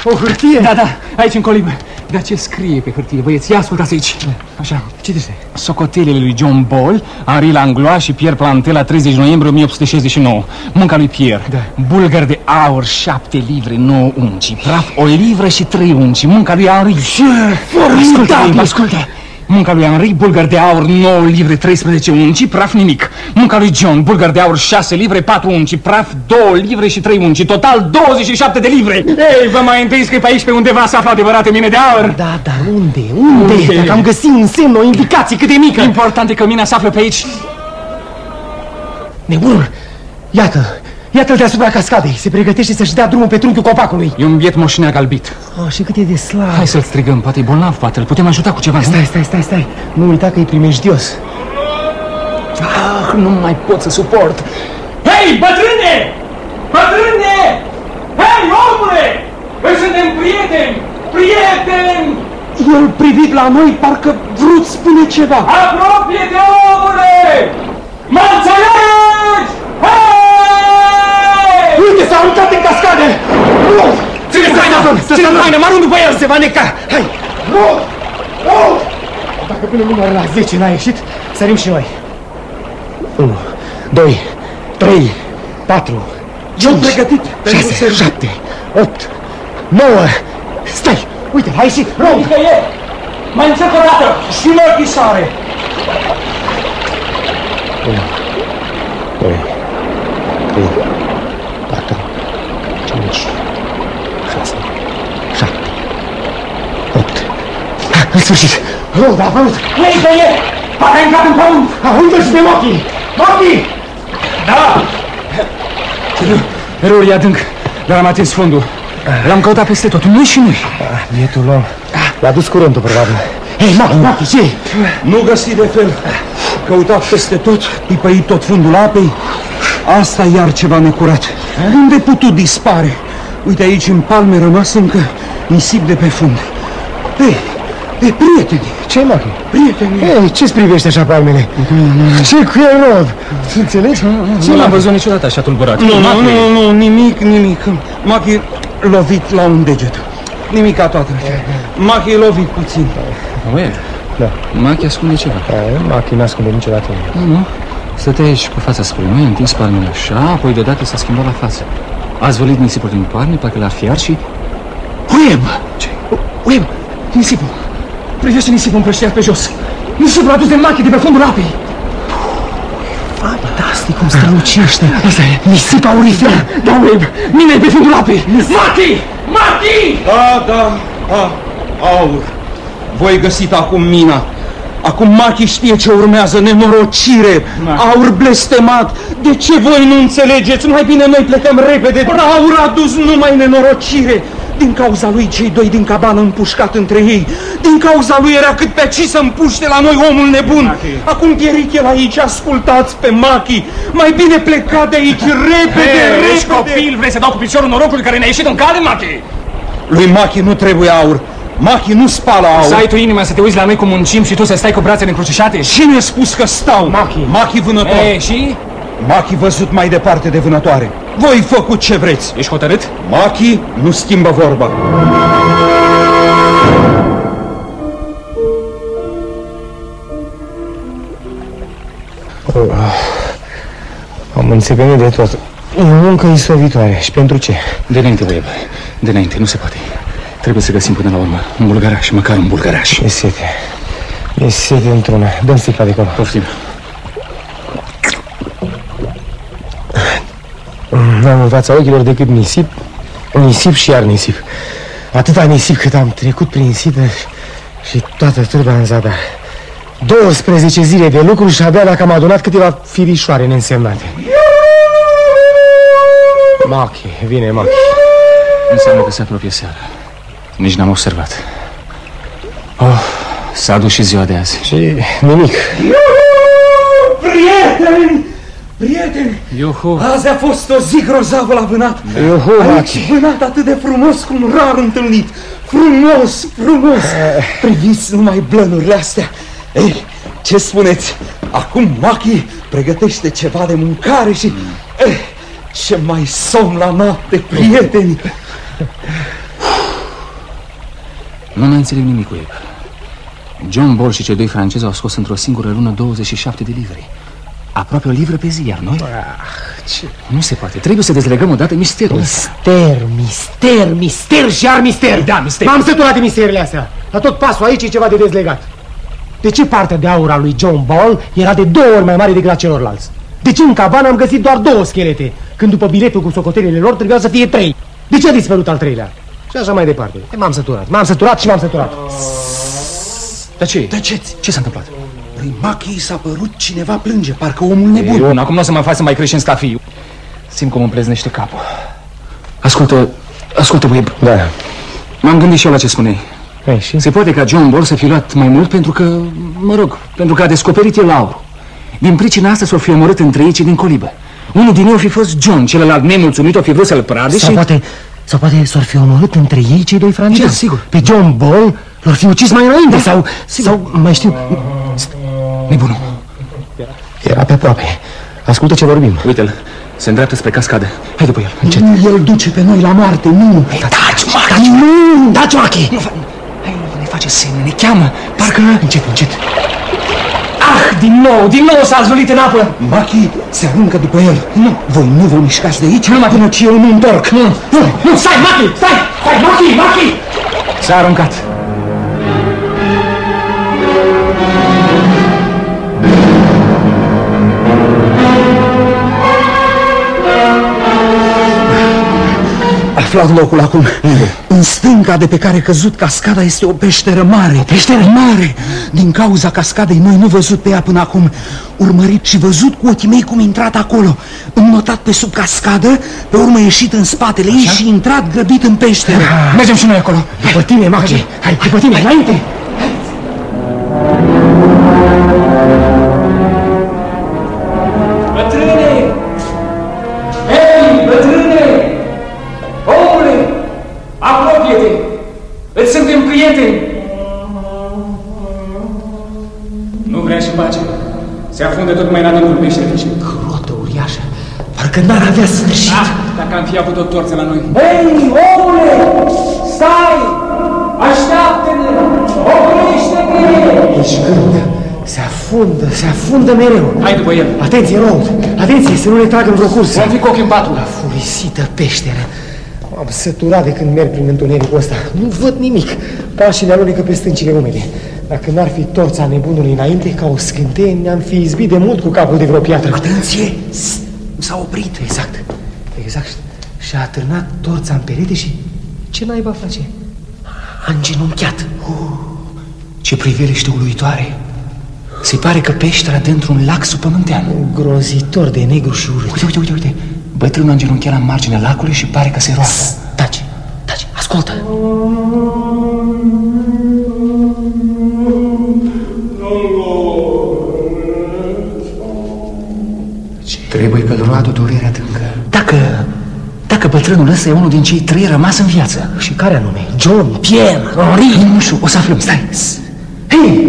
O hârtie? Da, da, aici în colibă. Dar ce scrie pe hârtie, băieți? Ia ascultați aici. Așa. Ce este? Socotelele lui John Ball, Henri Langlois și Pierre Plantel la 30 noiembrie 1869. Munca lui Pierre. Da. Bulgăr de aur, 7 livre, 9 unci. Praf, o livră și 3 unci. Munca lui Henri. Ce? Ascultă, Limba, ascultă. Munca lui Henri, bulgăr de aur, 9 livre, 13 unci, praf nimic. Munca lui John, bulgăr de aur, 6 livre, 4 unci, praf, 2 livre și 3 unci, total 27 de livre. Ei, vă mai întâi că pe aici pe undeva se află adevărate mine de aur. Da, da, unde? Unde? Unde? Dacă am găsit un semn, o indicație cât de mică. Important e că mina se află pe aici. Nebunul! Iată! Iată-l deasupra cascadei. Se pregătește să-și dea drumul pe trunchiul copacului. E un biet moșneag albit. Oh, și cât e de slab. Hai să-l strigăm, poate e bolnav, poate îl putem ajuta cu ceva, nu? Stai, stai, stai, stai. Nu uita că e primejdios. Ah, nu mai pot să suport. Hei, bătrâne! Bătrâne! Hei, omule! Noi suntem prieteni! Prieteni! El privit la noi, parcă vrut spune ceva. Apropie-te, omule! Mă înțelegi? Hei! S-a aruncat în cascade! Nu! Ține haina! Ține haina! Mă arunc după el! Se va neca! Hai! Nu! Nu! Dacă până numărul la 10 n-a ieșit, sărim și noi. 1, 2, 3, 4, 5, 6, 7, 8, 9, stai! Uite, a ieșit! Nu, nicăieri! Mai încet o dată! Și în ochișoare! 1, în sfârșit! Rog, da, apărut! Hei, că e! Poate ai intrat în pământ! Aruncă-l și pe Mochi! Mochi! Da! Răul e adânc, dar am atins fundul. L-am căutat peste tot, noi și noi. Ah, bietul om. L-a dus curentul, probabil. Hei, Mochi, Mochi, ce Nu găsi de fel. Căutat peste tot, tipăit tot fundul apei. Asta iar ceva necurat. Unde putut dispare? Uite aici în palme rămas încă nisip de pe fund. Ei, ei, prieteni, Ce, Mochi? prieteni. Ei, ce-ți privește așa palmele? Ce cu el, rog? Înțelegi? Nu l-am văzut niciodată așa tulburat. Nu, nu, nu, nu, nimic, nimic. Machi lovit la un deget. Nimica toată. Machi lovit puțin. Uite, Da. Machi ascunde ceva. Mochi n-ascunde niciodată. Nu, nu. Stătea aici cu fața spre noi, întins palmele așa, apoi deodată s-a schimbat la față. A zvălit nisipul din toarne, parcă l-a fiar și... Uiem! Ce? Uiem! Nisipul! Privește nisipul împrăștiat pe jos. Nisipul adus de machi de pe fundul apei. Fantastic cum strălucește. Asta e. Nisip aurifer. Da, Uiem! Mine e pe fundul apei! Machi! Machi! Da, da, a, aur. Voi găsit acum mina. Acum Machi știe ce urmează, nenorocire, aur blestemat. De ce voi nu înțelegeți? Mai bine noi plecăm repede. Aur a dus numai nenorocire. Din cauza lui cei doi din cabană împușcat între ei. Din cauza lui era cât pe ci să împuște la noi omul nebun. Machi. Acum pierit el aici, ascultați pe Machi. Mai bine pleca de aici, repede, hey, repede. Ești copil, vrei să dau cu piciorul norocul care ne-a ieșit în cale, Machi? Lui Machi nu trebuie aur. Machi nu spală aur. Să ai tu inima să te uiți la noi cum muncim și tu să stai cu brațele încrucișate? Și mi-a spus că stau. Machi. Machi vânător. E, și? Machi văzut mai departe de vânătoare. Voi făcut ce vreți. Ești hotărât? Machi nu schimbă vorba. Oh, am înțepenit de tot. O muncă istovitoare. Și pentru ce? De înainte, băie, de înainte, nu se poate. Trebuie să găsim până la urmă un bulgaraș, măcar un bulgaraș. E sete. E sete într-una. Dă-mi sticla de acolo. Poftim. N-am în fața ochilor decât nisip, nisip și iar nisip. Atâta nisip cât am trecut prin sidă și toată târba în zadar. 12 zile de lucru și abia dacă am adunat câteva firișoare neînsemnate. Machi, vine Machi. Înseamnă că se apropie seara. Nici n-am observat. Oh, s-a dus și ziua de azi. Și nimic. Prieteni! Prieteni! Iuhu! Azi a fost o zi grozavă la vânat. Da. Iuhu, Aici vânat atât de frumos cum rar întâlnit. Frumos, frumos! Priviți numai blănurile astea. Ei, ce spuneți? Acum Machi pregătește ceva de mâncare și... Eh, ce mai somn la noapte, prieteni! Nu mai înțeleg nimic cu el. John Ball și cei doi francezi au scos într-o singură lună 27 de livre. Aproape o livră pe zi, iar noi? Ah, ce... Nu se poate. Trebuie să dezlegăm odată misterul Mister, mister, mister și iar mister. Da, mister. M-am săturat de misterile astea. La tot pasul aici e ceva de dezlegat. De ce partea de aur a lui John Ball era de două ori mai mare decât a celorlalți? De ce în cabană am găsit doar două schelete, când după biletul cu socotelile lor trebuia să fie trei? De ce a dispărut al treilea? Și așa mai departe. M-am săturat, m-am săturat și m-am săturat. Dar ce? Tăceți! Ce s-a întâmplat? Lui Machi s-a părut cineva plânge, parcă omul nebun. Bun, acum nu o să mă fac să mai crești în stafiu. Simt cum îmi pleznește capul. Ascultă, ascultă, băie. Da. M-am gândit și eu la ce spuneai. Ei, și? Se poate ca John Ball să fi luat mai mult pentru că, mă rog, pentru că a descoperit el aurul. Din pricina asta s-o fi omorât între ei cei din colibă. Unul din ei o fi fost John, celălalt nemulțumit, o fi vrut să-l prade Sau și... poate, sau poate s-or fi omorât între ei cei doi francezi. Da, sigur. Pe John Ball l-or fi ucis mai înainte sau, sau mai știu... Nebunul. Era pe aproape. Ascultă ce vorbim. Uite-l, se îndreaptă spre cascadă. Hai după el, încet. Nu, el duce pe noi la moarte, nu! Taci, Machi! Nu! Da, Joachim! Nu, fa... Hai, ne face semne, ne cheamă. Parcă... Încet, încet. Ah, din nou, din nou s-a zvulit în apă. Machi se aruncă după el. Nu. Voi nu vă mișcați de aici Nu, Machi. până ce eu nu întorc. Nu, nu, nu, stai, Machi, stai, stai, Machi, Machi! S-a aruncat. Aflat locul acum. În stânga de pe care căzut cascada este o peșteră mare. O peșteră mare. Din cauza cascadei noi nu văzut pe ea până acum. Urmărit și văzut cu ochii mei cum intrat acolo. Înnotat pe sub cascadă, pe urmă ieșit în spatele ei și intrat grăbit în peșteră. Mergem și noi acolo. După tine, Machi. Hai, după tine, înainte. Bătrâne! Am fi avut o torță la noi. Hei, omule! Stai! Așteaptă-ne! Oprește-te! Deci când se afundă, se afundă mereu. Hai după el. Atenție, Rold! Atenție, să nu ne tragă în vreo cursă. Vom fi cu ochii în patru. La furisită peșteră. Am săturat de când merg prin întunericul ăsta. Nu văd nimic. Pașii alunecă pe stâncile umede. Dacă n-ar fi torța nebunului înainte, ca o scânteie, ne-am fi izbit de mult cu capul de vreo piatră. Atenție! S-a oprit. Exact, exact. Și-a atârnat torța în perete și ce naiba face? A îngenunchiat. Ce priveliște uluitoare. Se pare că peștera dă într-un lac subpământean. Grozitor de negru și urât. Uite, uite, uite, uite. Bătrânul a îngenunchiat la marginea lacului și pare că se roagă. Taci, taci, ascultă. Ascultă! Trebuie că-l roadă durerea adâncă. Dacă... Dacă bătrânul ăsta e unul din cei trei rămas în viață. Și care anume? John, Pierre, Henri? Nu știu, o să aflăm, stai. Hei,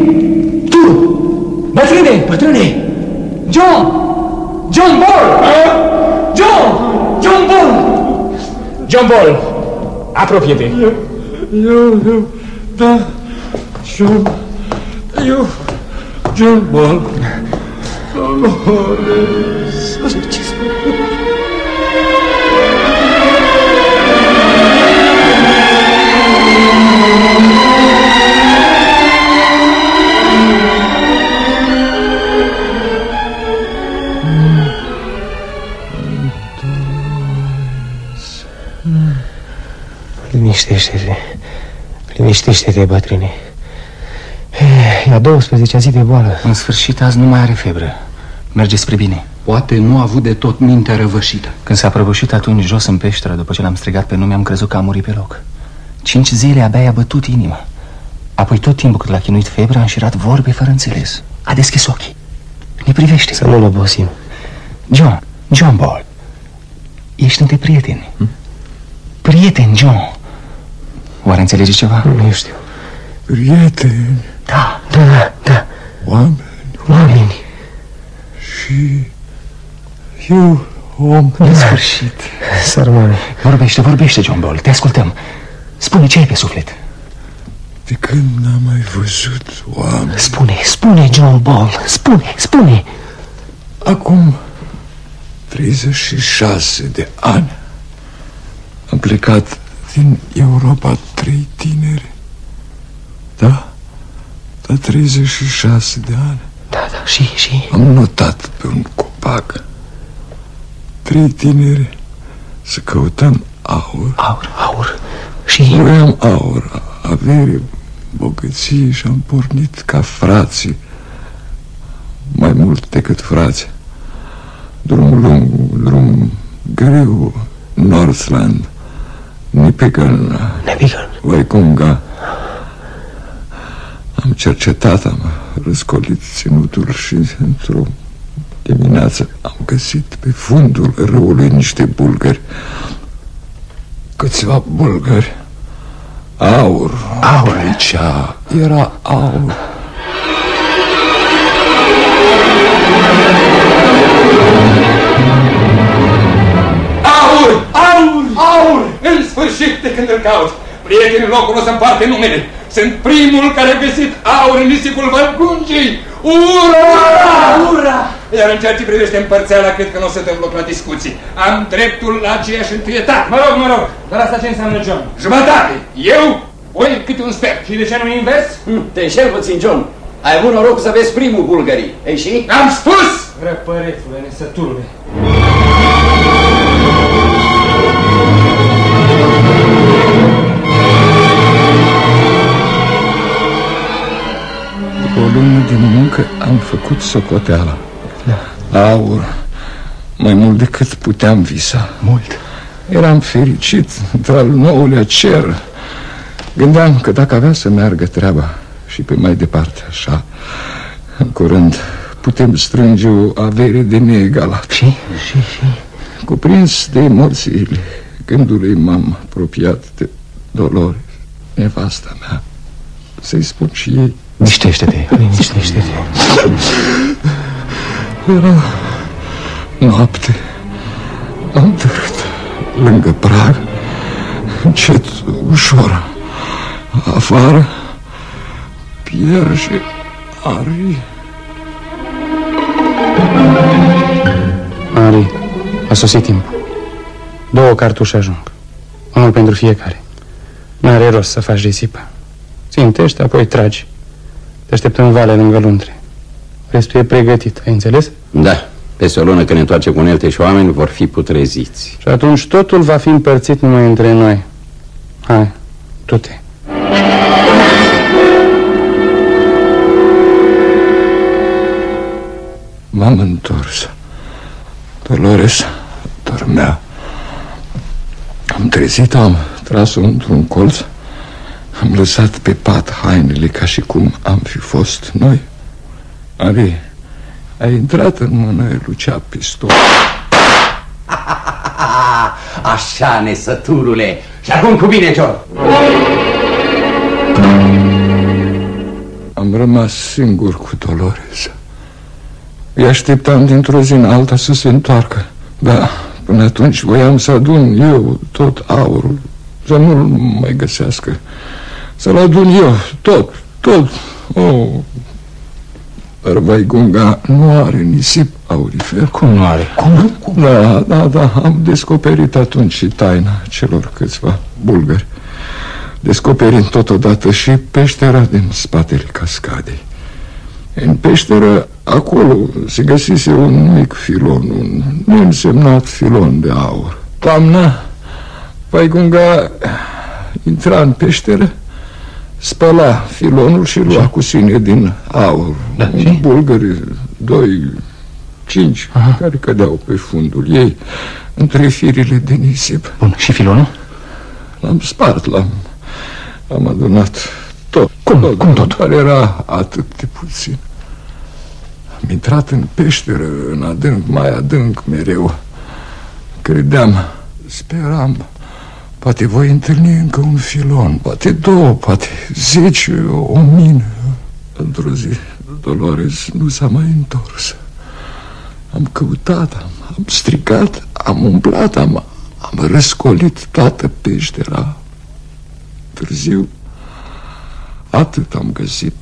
tu! Bătrâne, bătrâne! John! John Ball! John! John Ball! John Ball, apropie-te. Eu, eu, da, John, eu, John Ball, Dolores. Ce Liniștește-te. Liniștește-te, bătrâne. E a 12 zi de boală. În sfârșit, azi nu mai are febră. Merge spre bine. Poate nu a avut de tot mintea răvășită. Când s-a prăbușit atunci jos în peșteră, după ce l-am strigat pe nume, am crezut că a murit pe loc. Cinci zile abia i-a bătut inima. Apoi tot timpul cât l-a chinuit febra, a înșirat vorbe fără înțeles. A deschis ochii. Ne privește. Să nu-l obosim. John, John Ball, ești între prieteni. Hm? Prieteni, John. Oare înțelegi ceva? Nu știu. Prieteni, Da. Da, da, oameni oameni. și eu, om, În sfârșit. Sărmane. Vorbește, vorbește, John Ball. Te ascultăm. Spune ce ai pe suflet. de când n-am mai văzut oameni. Spune, spune, John Ball, spune, spune. Acum 36 de ani am plecat din Europa trei tineri. Da? Da, 36 de ani. Da, da, și, și... Am notat pe un copac Trei tineri Să căutăm aur Aur, aur. Și... Vroiam aur, avere, bogăție Și am pornit ca frații Mai mult decât frați Drum lung, drum greu Northland Nipigan Nebigan. Waikunga Am cercetat, am răscolit ținutul și într-o dimineață am găsit pe fundul râului niște bulgări. Câțiva bulgări. Aur. Aur. Aici Era aur Aur! Aur! Aur! În sfârșit de când îl caut. Prietenii locului o să împarte numele. Sunt primul care a găsit aur în nisipul Vărgungii. Ura! Ura! Iar în ceea ce privește împărțeala, cred că nu o să dăm loc la discuții. Am dreptul la aceeași întâietate. Mă rog, mă rog, dar asta ce înseamnă, John? Jumătate. Eu, voi câte un sfert. Și de ce nu invers? Hm, Te înșel puțin, John. Ai avut noroc să vezi primul bulgării. Ei și? Am spus! Răpărețule, nesăturule. După o lună de muncă am făcut socoteala. Aur Mai mult decât puteam visa. Mult. Eram fericit într-al nouălea cer. Gândeam că dacă avea să meargă treaba Și pe mai departe așa În curând putem strânge o avere de neegalat. Și, și, și... Cuprins de emoțiile gândului m-am apropiat de Dolores Nevasta mea. Să-i spun și ei Niștește-te. Liniștește-te. Era noapte Am tărât lângă prag Încet, ușor Afară Pierre și Ari Ari, a sosit timpul. Două cartușe ajung. Unul pentru fiecare. Nu are rost să faci risipă. Țintește, apoi tragi. Te aștept în vale lângă luntre. Restul e pregătit, ai înțeles? Da, peste o lună când ne întoarce cu unelte și oameni vor fi putreziți. Și atunci totul va fi împărțit numai între noi. Hai, du-te. M-am întors Dolores dormea Am trezit, am tras-o într-un colț Am lăsat pe pat hainele ca și cum am fi fost noi. Ari, a intrat în mână, lucea pistol. Așa, nesăturule. Și acum cu bine, John Am rămas singur cu Dolores. Îi așteptam dintr-o zi în alta să se întoarcă. Da, până atunci voiam să adun eu tot aurul Să nu-l mai găsească Să-l adun eu, tot, tot oh. Dar Vaigunga nu are nisip aurifer Cum nu are? Cum? Cum? Da, da, da, am descoperit atunci și taina celor câțiva bulgari Descoperind totodată și peștera din spatele cascadei În peșteră, acolo, se găsise un mic filon, un neînsemnat filon de aur Toamna, Vaigunga intra în peșteră Spăla filonul și lua cu sine din aur Da, și? Bulgări, doi, cinci, Aha. care cădeau pe fundul ei Între firile de nisip Bun, și filonul? L-am spart, l-am am adunat tot Cum? tot, Cum tot? Dar era atât de puțin Am intrat în peșteră, în adânc, mai adânc mereu Credeam, speram Poate voi întâlni încă un filon Poate două, poate zece, o mine Într-o zi, Dolores nu s-a mai întors. Am căutat, am, am strigat, am umblat, am, am răscolit toată peștera. Târziu, atât am găsit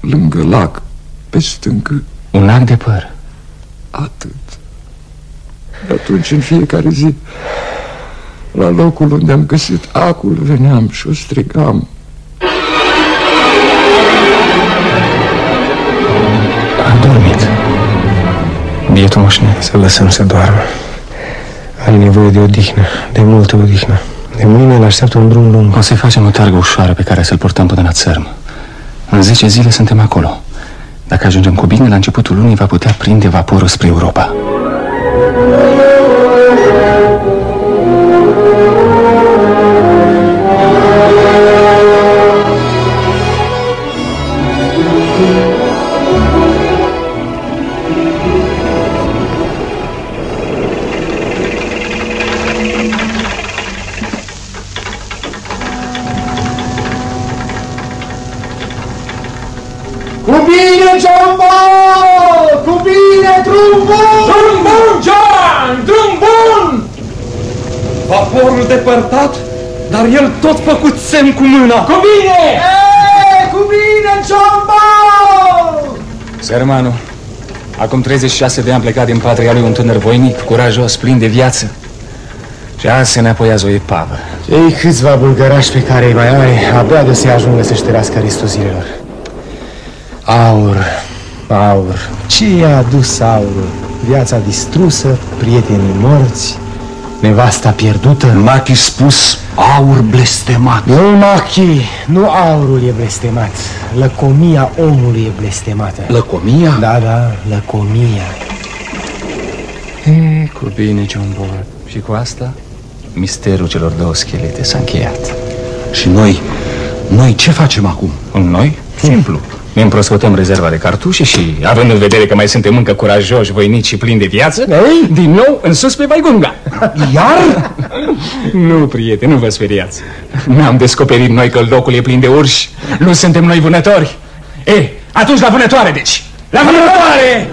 Lângă lac, pe stâncă, Un lac de păr. Atât. De atunci, în fiecare zi La locul unde am găsit acul Veneam și o strigam. A dormit. Bietul moșne Să lăsăm să doarmă. Are nevoie de odihnă, de multă odihnă. De mâine îl așteaptă un drum lung. O să-i facem o targă ușoară pe care să-l purtăm până la țărm În 10 zile suntem acolo. Dacă ajungem cu bine, la începutul lunii va putea prinde vaporul spre Europa Cu bine, Jumbo! Cu bine, drum bun! Drum bun, John! Drum bun! Vaporul depărtat, dar el tot făcut semn cu mâna. Cu bine! E, cu bine, Jumbo! Sărmanu, acum 36 de ani plecat din patria lui un tânăr voinic, curajos, plin de viață Și azi se neapoiază o epavă Ei câțiva bulgărași pe care îi mai are Abia de să ajungă să șterească restul zilelor Aur, aur Ce i-a adus aurul? Viața distrusă, prietenii morți Nevasta pierdută Machi spus aur blestemat. Nu, Machi, nu aurul e blestemat Lăcomia omului e blestemată Lăcomia? Da, da, lăcomia e, Cu bine, John Ball Și cu asta, misterul celor două schelete s-a încheiat Și noi, noi ce facem acum? Noi? Simplu ne împrospătăm rezerva de cartușe și, având în vedere că mai suntem încă curajoși, voinici și plini de viață, Ei? din nou în sus pe Vaigunga. Iar? Nu, prieteni, nu vă speriați. N-am descoperit noi că locul e plin de urși. Nu suntem noi vânători. E, atunci la vânătoare, deci! La vânătoare!